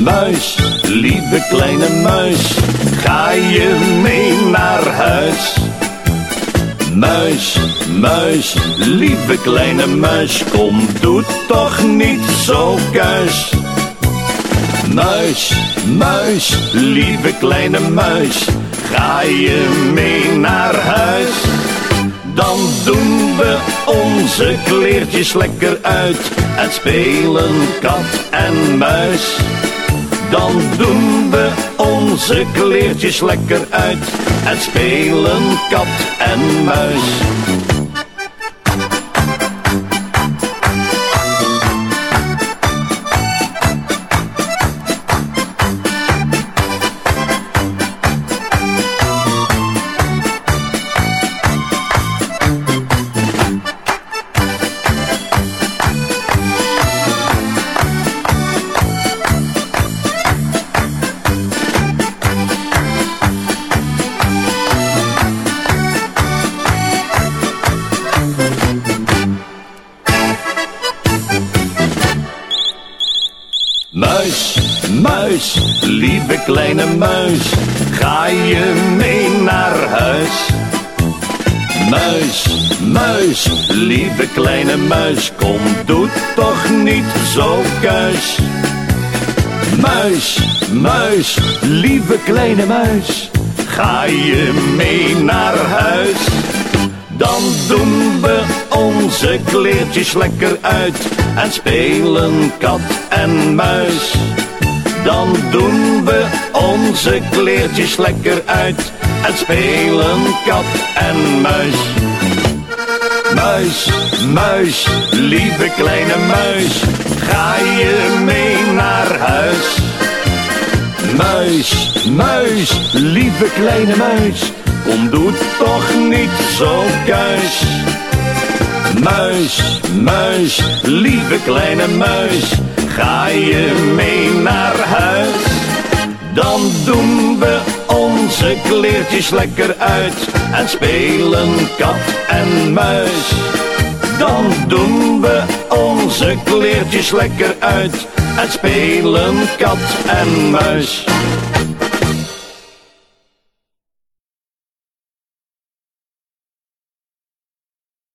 Muis, lieve kleine muis, ga je mee naar huis? Muis, muis, lieve kleine muis, kom, doe toch niet zo kuis. Muis, muis, lieve kleine muis, ga je mee naar huis? Dan doen we onze kleertjes lekker uit en spelen kat en muis. Dan doen we onze kleertjes lekker uit en spelen kat en muis. Muis, muis, lieve kleine muis, ga je mee naar huis? Muis, muis, lieve kleine muis, kom, doe toch niet zo kuis. Muis, muis, lieve kleine muis, ga je mee naar huis? Dan doen we onze kleertjes lekker uit en spelen kat en muis. Dan doen we onze kleertjes lekker uit en spelen kat en muis. Muis, muis, lieve kleine muis, ga je mee naar huis? Muis, muis, lieve kleine muis, kom doe toch niet zo kuis. Muis, muis, lieve kleine muis, ga je mee naar huis? Dan doen we onze kleertjes lekker uit en spelen kat en muis. Dan doen we onze kleertjes lekker uit en spelen kat en muis.